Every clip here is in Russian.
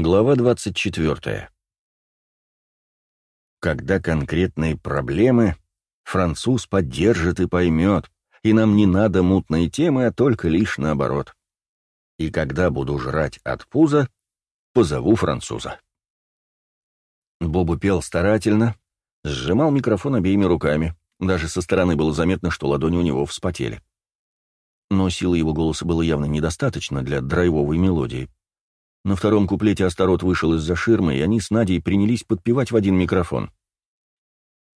Глава 24. Когда конкретные проблемы, француз поддержит и поймет, и нам не надо мутные темы, а только лишь наоборот. И когда буду жрать от пуза, позову француза. Боба пел старательно, сжимал микрофон обеими руками, даже со стороны было заметно, что ладони у него вспотели. Но силы его голоса было явно недостаточно для драйвовой мелодии. На втором куплете Астарот вышел из-за ширмы, и они с Надей принялись подпевать в один микрофон.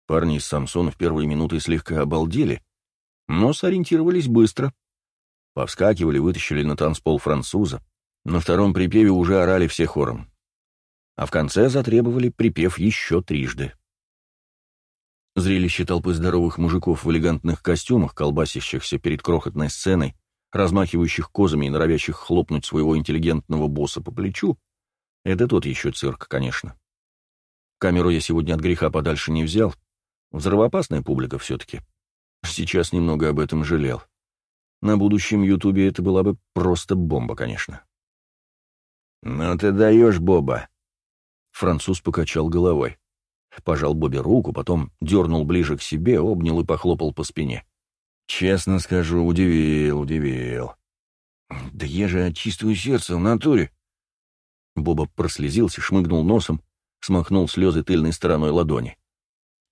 Парни из Самсона в первые минуты слегка обалдели, но сориентировались быстро. Повскакивали, вытащили на танцпол француза. На втором припеве уже орали все хором. А в конце затребовали припев еще трижды. Зрелище толпы здоровых мужиков в элегантных костюмах, колбасящихся перед крохотной сценой, размахивающих козами и норовящих хлопнуть своего интеллигентного босса по плечу, это тот еще цирк, конечно. Камеру я сегодня от греха подальше не взял. Взрывоопасная публика все-таки. Сейчас немного об этом жалел. На будущем Ютубе это была бы просто бомба, конечно. «Ну ты даешь, Боба!» Француз покачал головой. Пожал Бобе руку, потом дернул ближе к себе, обнял и похлопал по спине. «Честно скажу, удивил, удивил». «Да я же от чистого сердца в натуре». Боба прослезился, шмыгнул носом, смахнул слезы тыльной стороной ладони.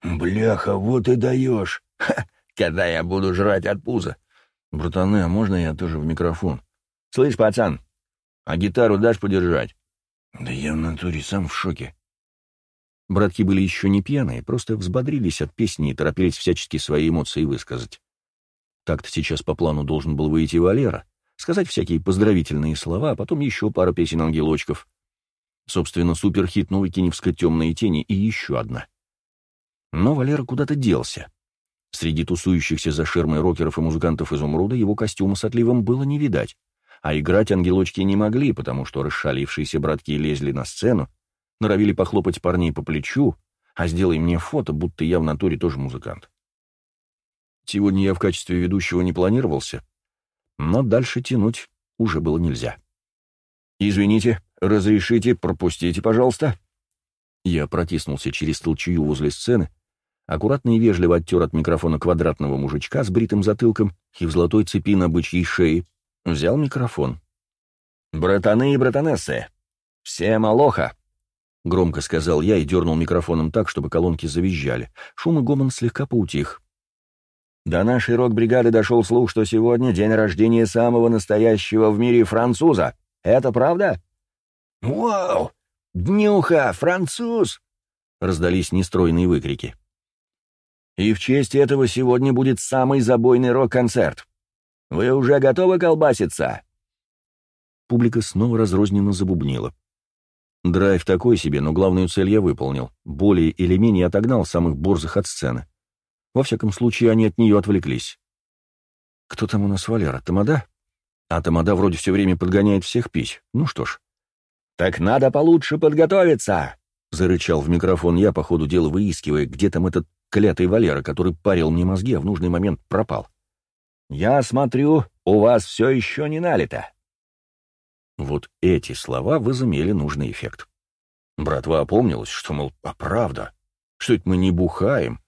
«Бляха, вот и даешь! Ха, когда я буду жрать от пуза!» «Братаны, а можно я тоже в микрофон?» «Слышь, пацан, а гитару дашь подержать?» «Да я в натуре сам в шоке. Братки были еще не пьяные, просто взбодрились от песни и торопились всячески свои эмоции высказать. Так-то сейчас по плану должен был выйти Валера, сказать всякие поздравительные слова, а потом еще пара песен ангелочков. Собственно, суперхит Новикиневска «Темные тени» и еще одна. Но Валера куда-то делся. Среди тусующихся за ширмой рокеров и музыкантов изумруда его костюма с отливом было не видать, а играть ангелочки не могли, потому что расшалившиеся братки лезли на сцену, норовили похлопать парней по плечу, а сделай мне фото, будто я в натуре тоже музыкант. Сегодня я в качестве ведущего не планировался, но дальше тянуть уже было нельзя. «Извините, разрешите, пропустите, пожалуйста». Я протиснулся через толчую возле сцены, аккуратно и вежливо оттер от микрофона квадратного мужичка с бритым затылком и в золотой цепи на бычьей шее, взял микрофон. «Братаны и братанессы, всем алоха!» — громко сказал я и дернул микрофоном так, чтобы колонки завизжали. Шум и гомон слегка поутих. До нашей рок-бригады дошел слух, что сегодня день рождения самого настоящего в мире француза. Это правда? «Вау! Днюха! Француз!» — раздались нестройные выкрики. «И в честь этого сегодня будет самый забойный рок-концерт. Вы уже готовы колбаситься?» Публика снова разрозненно забубнила. Драйв такой себе, но главную цель я выполнил. Более или менее отогнал самых борзых от сцены. Во всяком случае, они от нее отвлеклись. Кто там у нас Валера? Тамада? А Тамада вроде все время подгоняет всех пить. Ну что ж. «Так надо получше подготовиться!» — зарычал в микрофон я, по ходу дела выискивая, где там этот клятый Валера, который парил мне мозги, а в нужный момент пропал. «Я смотрю, у вас все еще не налито. Вот эти слова возымели нужный эффект. Братва опомнилась, что, мол, а правда, что это мы не бухаем.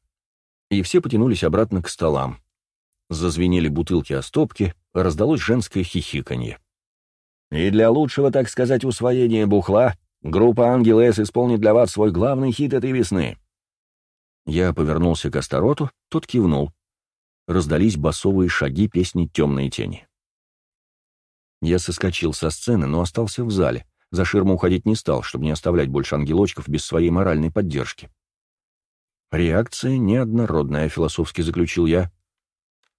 И все потянулись обратно к столам. Зазвенели бутылки о стопке, раздалось женское хихиканье. И для лучшего, так сказать, усвоения бухла группа «Ангел С» исполнит для вас свой главный хит этой весны. Я повернулся к Астароту, тот кивнул. Раздались басовые шаги песни «Темные тени». Я соскочил со сцены, но остался в зале. За ширму уходить не стал, чтобы не оставлять больше ангелочков без своей моральной поддержки. Реакция неоднородная, философски заключил я.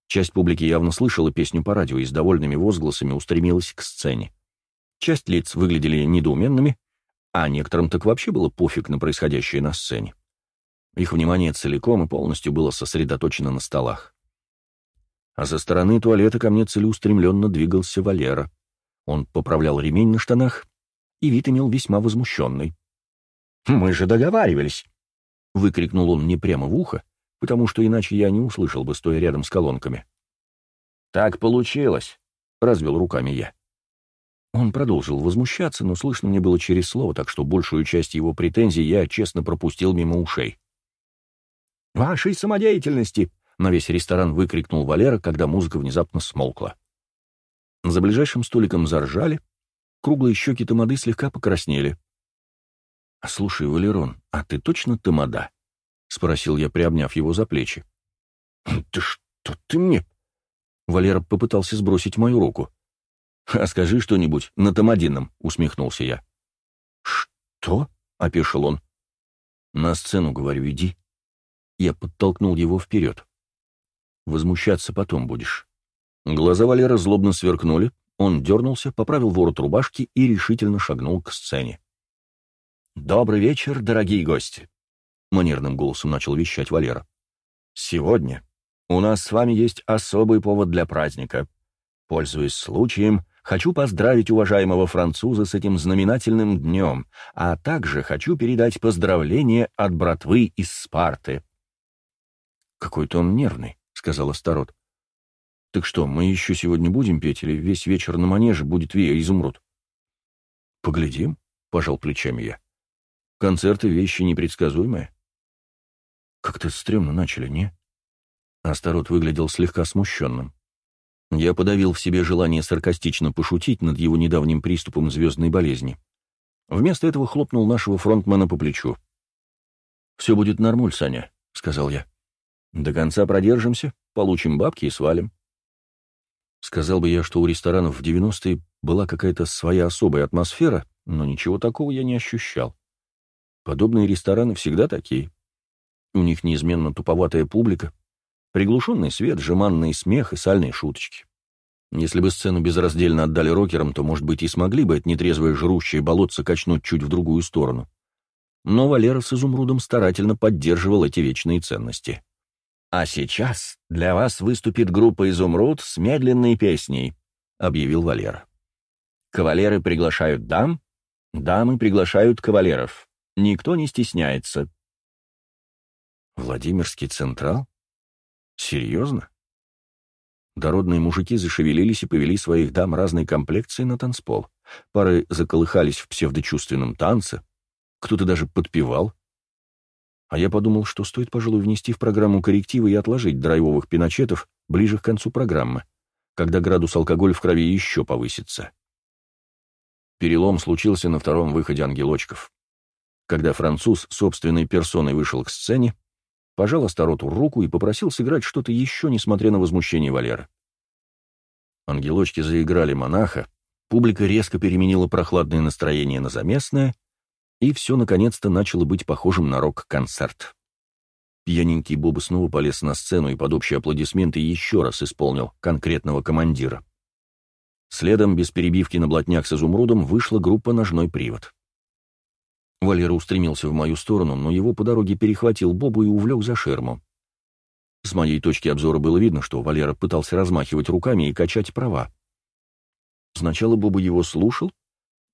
Часть публики явно слышала песню по радио и с довольными возгласами устремилась к сцене. Часть лиц выглядели недоуменными, а некоторым так вообще было пофиг на происходящее на сцене. Их внимание целиком и полностью было сосредоточено на столах а со стороны туалета ко мне целеустремленно двигался Валера. Он поправлял ремень на штанах, и вид имел весьма возмущенный. «Мы же договаривались!» — выкрикнул он мне прямо в ухо, потому что иначе я не услышал бы, стоя рядом с колонками. «Так получилось!» — развел руками я. Он продолжил возмущаться, но слышно мне было через слово, так что большую часть его претензий я честно пропустил мимо ушей. «Вашей самодеятельности!» — на весь ресторан выкрикнул Валера, когда музыка внезапно смолкла. За ближайшим столиком заржали, круглые щеки Тамады слегка покраснели. «А «Слушай, Валерон, а ты точно Тамада?» — спросил я, приобняв его за плечи. «Ты что ты мне?» Валера попытался сбросить мою руку. «А скажи что-нибудь на Тамадином», — усмехнулся я. «Что?» — опешил он. «На сцену, говорю, иди». Я подтолкнул его вперед. «Возмущаться потом будешь». Глаза Валера злобно сверкнули, он дернулся, поправил ворот рубашки и решительно шагнул к сцене. «Добрый вечер, дорогие гости!» — манерным голосом начал вещать Валера. «Сегодня у нас с вами есть особый повод для праздника. Пользуясь случаем, хочу поздравить уважаемого француза с этим знаменательным днем, а также хочу передать поздравления от братвы из Спарты». «Какой-то он нервный», — сказал Астарот. Так что, мы еще сегодня будем петь, или весь вечер на манеже будет Вия Изумруд? Поглядим, — пожал плечами я. Концерты — вещи непредсказуемые. Как-то стрёмно начали, не? Астарот выглядел слегка смущенным. Я подавил в себе желание саркастично пошутить над его недавним приступом звездной болезни. Вместо этого хлопнул нашего фронтмена по плечу. «Все будет нормуль, Саня», — сказал я. «До конца продержимся, получим бабки и свалим». Сказал бы я, что у ресторанов в 90-е была какая-то своя особая атмосфера, но ничего такого я не ощущал. Подобные рестораны всегда такие. У них неизменно туповатая публика, приглушенный свет, жеманный смех и сальные шуточки. Если бы сцену безраздельно отдали рокерам, то, может быть, и смогли бы это нетрезвое жрущее болотце качнуть чуть в другую сторону. Но Валера с Изумрудом старательно поддерживал эти вечные ценности. «А сейчас для вас выступит группа «Изумруд» с медленной песней», — объявил Валера. «Кавалеры приглашают дам, дамы приглашают кавалеров. Никто не стесняется». «Владимирский Централ? Серьезно?» Дородные мужики зашевелились и повели своих дам разной комплекции на танцпол. Пары заколыхались в псевдочувственном танце, кто-то даже подпевал, а я подумал, что стоит, пожалуй, внести в программу коррективы и отложить драйвовых пиночетов ближе к концу программы, когда градус алкоголя в крови еще повысится. Перелом случился на втором выходе «Ангелочков». Когда француз собственной персоной вышел к сцене, пожал Астароту руку и попросил сыграть что-то еще, несмотря на возмущение Валеры. Ангелочки заиграли монаха, публика резко переменила прохладное настроение на заместное, и все наконец-то начало быть похожим на рок-концерт. Пьяненький Боба снова полез на сцену и под общие аплодисменты еще раз исполнил конкретного командира. Следом, без перебивки на блатняк с изумрудом, вышла группа «Ножной привод». Валера устремился в мою сторону, но его по дороге перехватил Бобу и увлек за ширму. С моей точки обзора было видно, что Валера пытался размахивать руками и качать права. Сначала Боба его слушал,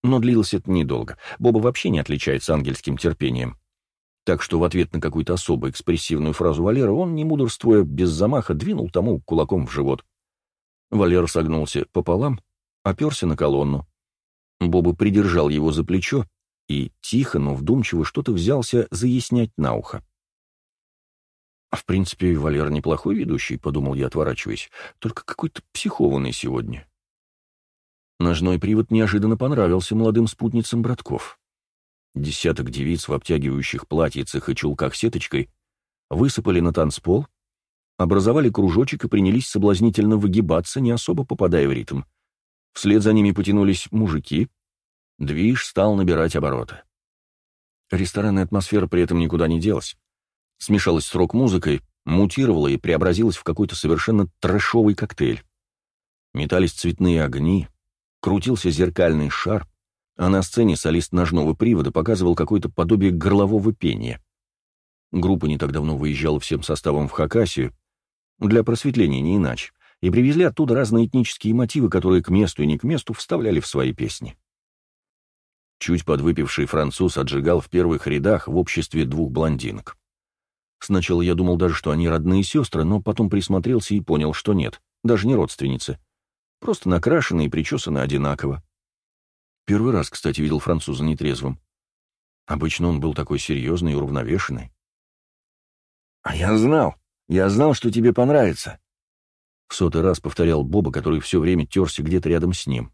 но длилось это недолго. Боба вообще не отличается ангельским терпением. Так что в ответ на какую-то особо экспрессивную фразу Валера он, не мудрствуя, без замаха двинул тому кулаком в живот. Валера согнулся пополам, оперся на колонну. Боба придержал его за плечо и тихо, но вдумчиво что-то взялся заяснять на ухо. «В принципе, Валера неплохой ведущий», — подумал я, отворачиваясь, — «только какой-то психованный сегодня». Ножной привод неожиданно понравился молодым спутницам братков. Десяток девиц в обтягивающих платьицах и чулках сеточкой высыпали на танцпол, образовали кружочек и принялись соблазнительно выгибаться, не особо попадая в ритм. Вслед за ними потянулись мужики. Движ стал набирать обороты. Ресторанная атмосфера при этом никуда не делась. Смешалась с рок-музыкой, мутировала и преобразилась в какой-то совершенно трэшовый коктейль. Метались цветные огни, крутился зеркальный шар, а на сцене солист ножного привода показывал какое-то подобие горлового пения. Группа не так давно выезжала всем составом в Хакасию, для просветления не иначе, и привезли оттуда разные этнические мотивы, которые к месту и не к месту вставляли в свои песни. Чуть подвыпивший француз отжигал в первых рядах в обществе двух блондинок. Сначала я думал даже, что они родные сестры, но потом присмотрелся и понял, что нет, даже не родственницы — просто накрашены и причесаны одинаково. Первый раз, кстати, видел француза нетрезвым. Обычно он был такой серьезный и уравновешенный. «А я знал, я знал, что тебе понравится», — в сотый раз повторял Боба, который все время терся где-то рядом с ним.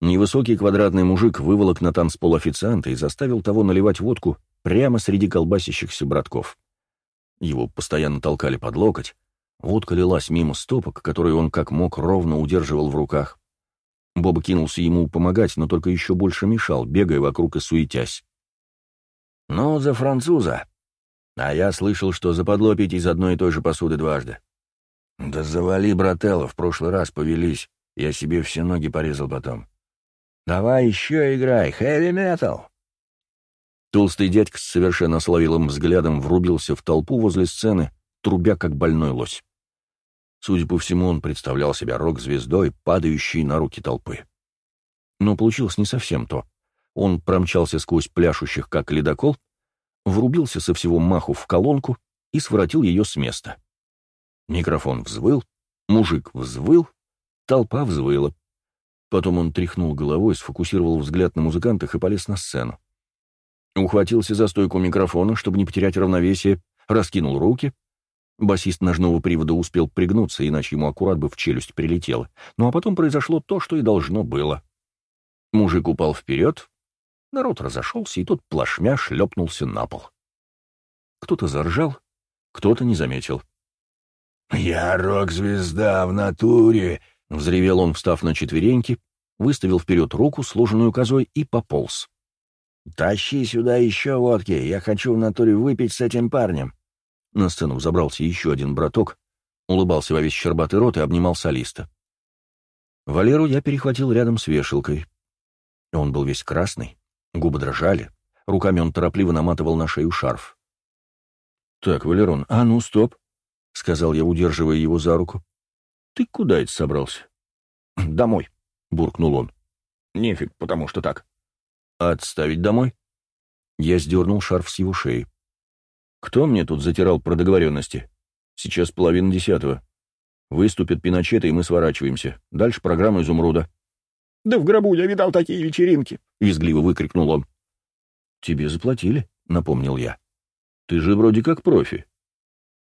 Невысокий квадратный мужик выволок на танцпол официанта и заставил того наливать водку прямо среди колбасящихся братков. Его постоянно толкали под локоть, водка лилась мимо стопок, которые он как мог ровно удерживал в руках. Боба кинулся ему помогать, но только еще больше мешал, бегая вокруг и суетясь. «Ну, за француза. А я слышал, что западло пить из одной и той же посуды дважды. Да завали, брателло, в прошлый раз повелись. Я себе все ноги порезал потом. Давай еще играй, хэви-метал!» Толстый дядька с совершенно словилым взглядом врубился в толпу возле сцены, трубя как больной лось. Судя по всему, он представлял себя рок-звездой, падающей на руки толпы. Но получилось не совсем то. Он промчался сквозь пляшущих, как ледокол, врубился со всего маху в колонку и своротил ее с места. Микрофон взвыл, мужик взвыл, толпа взвыла. Потом он тряхнул головой, сфокусировал взгляд на музыкантах и полез на сцену. Ухватился за стойку микрофона, чтобы не потерять равновесие, раскинул руки. Басист ножного привода успел пригнуться, иначе ему аккурат бы в челюсть прилетело. Ну а потом произошло то, что и должно было. Мужик упал вперед, Народ разошелся, и тот плашмя шлепнулся на пол. Кто-то заржал, кто-то не заметил. «Я рок-звезда в натуре!» — взревел он, встав на четвереньки, выставил вперед руку, сложенную козой, и пополз. «Тащи сюда еще водки, я хочу в натуре выпить с этим парнем!» На сцену забрался еще один браток, улыбался во весь щербатый рот и обнимал солиста. Валеру я перехватил рядом с вешалкой. Он был весь красный, Губы дрожали, руками он торопливо наматывал на шею шарф. «Так, Валерон, а ну, стоп!» — сказал я, удерживая его за руку. «Ты куда это собрался?» «Домой», — буркнул он. «Нефиг, потому что так». «Отставить домой?» Я сдернул шарф с его шеи. «Кто мне тут затирал про договоренности? Сейчас половина десятого. Выступят Пиночеты, и мы сворачиваемся. Дальше программа «Изумруда». «Да в гробу я видал такие вечеринки!» — визгливо выкрикнул он. «Тебе заплатили», — напомнил я. «Ты же вроде как профи.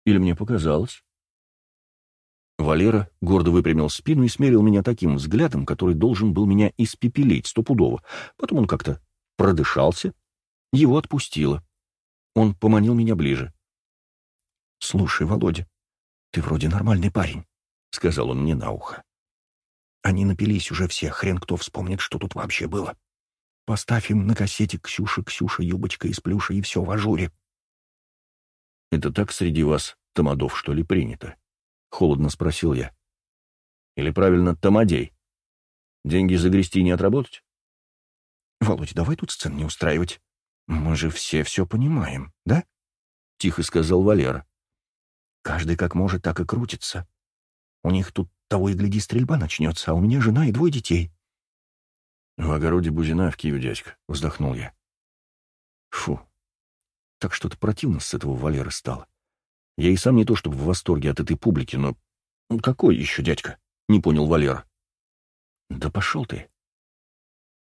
Или мне показалось?» Валера гордо выпрямил спину и смерил меня таким взглядом, который должен был меня испепелить стопудово. Потом он как-то продышался, его отпустило. Он поманил меня ближе. «Слушай, Володя, ты вроде нормальный парень», — сказал он мне на ухо. Они напились уже все, хрен кто вспомнит, что тут вообще было. Поставь им на кассете «Ксюша, Ксюша, юбочка из плюша» и все в ажуре. «Это так среди вас, тамадов, что ли, принято?» — холодно спросил я. «Или правильно, тамадей? Деньги загрести не отработать?» «Володь, давай тут сцен не устраивать. Мы же все все понимаем, да?» — тихо сказал Валера. «Каждый как может, так и крутится. У них тут того и гляди, стрельба начнется, а у меня жена и двое детей. В огороде Бузина в Киеве, дядька, вздохнул я. Фу. Так что-то противно с этого Валеры стало. Я и сам не то чтобы в восторге от этой публики, но... Какой еще дядька? Не понял Валера. Да пошел ты.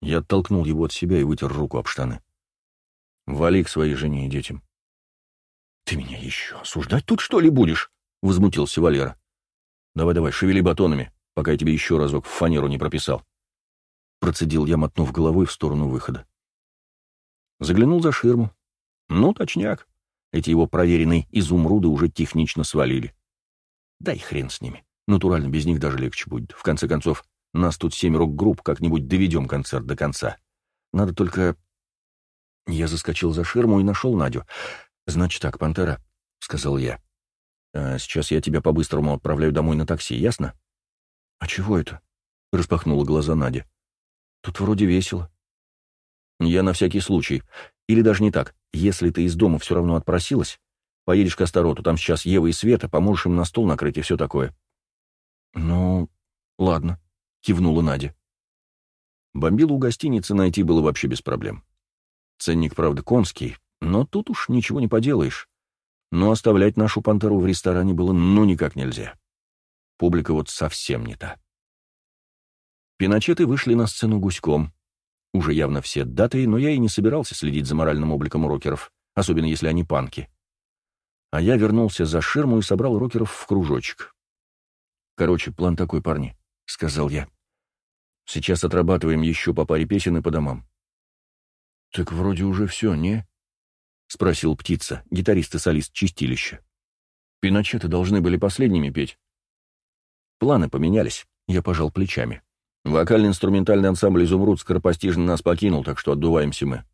Я оттолкнул его от себя и вытер руку об штаны. Вали к своей жене и детям. «Ты меня еще осуждать тут, что ли, будешь?» — возмутился Валера. Давай-давай, шевели батонами, пока я тебе еще разок в фанеру не прописал. Процедил я, мотнув головой в сторону выхода. Заглянул за ширму. Ну, точняк. Эти его проверенные изумруды уже технично свалили. Дай хрен с ними. Натурально, без них даже легче будет. В конце концов, нас тут семь рок-групп, как-нибудь доведем концерт до конца. Надо только... Я заскочил за ширму и нашел Надю. «Значит так, Пантера», — сказал я. А сейчас я тебя по-быстрому отправляю домой на такси, ясно? А чего это? Распахнула глаза Надя. Тут вроде весело. Я на всякий случай. Или даже не так. Если ты из дома все равно отпросилась, поедешь к Астароту, там сейчас Ева и Света, поможешь им на стол накрыть и все такое. Ну, ладно, кивнула Надя. Бомбилу у гостиницы найти было вообще без проблем. Ценник, правда, конский, но тут уж ничего не поделаешь но оставлять нашу пантеру в ресторане было ну никак нельзя. Публика вот совсем не та. Пиночеты вышли на сцену гуськом. Уже явно все даты, но я и не собирался следить за моральным обликом рокеров, особенно если они панки. А я вернулся за ширму и собрал рокеров в кружочек. «Короче, план такой, парни», — сказал я. «Сейчас отрабатываем еще по паре песен и по домам». «Так вроде уже все, не?» — спросил птица, гитарист и солист чистилища. «Пиночеты должны были последними петь». Планы поменялись, я пожал плечами. Вокально-инструментальный ансамбль «Изумруд» скоропостижно нас покинул, так что отдуваемся мы.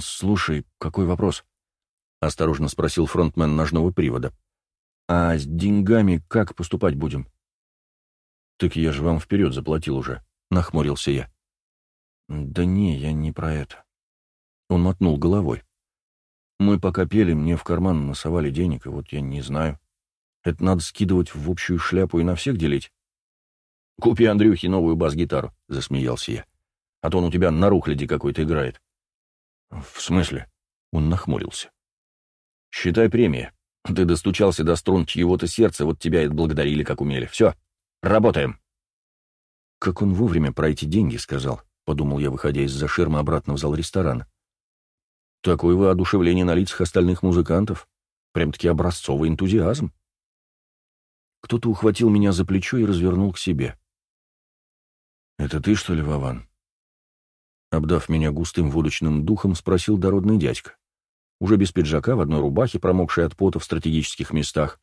«Слушай, какой вопрос?» — осторожно спросил фронтмен ножного привода. «А с деньгами как поступать будем?» «Так я же вам вперед заплатил уже», — нахмурился я. «Да не, я не про это». Он мотнул головой. «Мы пока пели, мне в карман насовали денег, и вот я не знаю. Это надо скидывать в общую шляпу и на всех делить?» «Купи Андрюхе новую бас-гитару», — засмеялся я. «А то он у тебя на рухляде какой-то играет». «В смысле?» — он нахмурился. «Считай премия. Ты достучался до струн чьего-то сердца, вот тебя и отблагодарили, как умели. Все, работаем». «Как он вовремя про эти деньги сказал», — подумал я, выходя из-за ширмы обратно в зал ресторана. «Такое воодушевление на лицах остальных музыкантов. Прям-таки образцовый энтузиазм». Кто-то ухватил меня за плечо и развернул к себе. «Это ты, что ли, Вован?» Обдав меня густым водочным духом, спросил дородный дядька. Уже без пиджака, в одной рубахе, промокшей от пота в стратегических местах.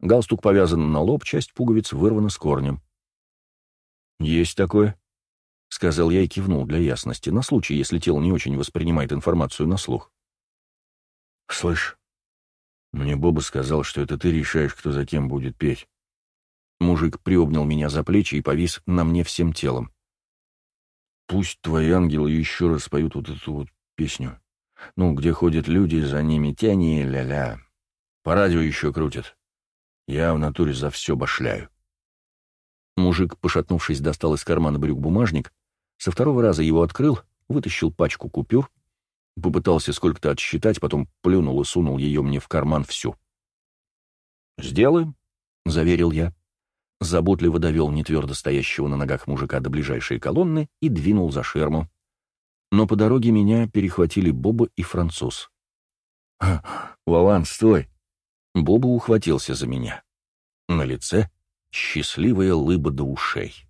Галстук повязан на лоб, часть пуговиц вырвана с корнем. «Есть такое», — сказал я и кивнул для ясности, на случай, если тело не очень воспринимает информацию на слух. «Слышь, мне Боба сказал, что это ты решаешь, кто за кем будет петь». Мужик приобнял меня за плечи и повис на мне всем телом. Пусть твои ангелы еще раз поют вот эту вот песню. Ну, где ходят люди, за ними тяни, ля-ля. По радио еще крутят. Я в натуре за все башляю. Мужик, пошатнувшись, достал из кармана брюк бумажник, со второго раза его открыл, вытащил пачку купюр, попытался сколько-то отсчитать, потом плюнул и сунул ее мне в карман всю. «Сделаем», — заверил я заботливо довел нетвердо стоящего на ногах мужика до ближайшей колонны и двинул за шерму. Но по дороге меня перехватили Боба и француз. «Вован, стой!» Боба ухватился за меня. На лице счастливая лыба до ушей.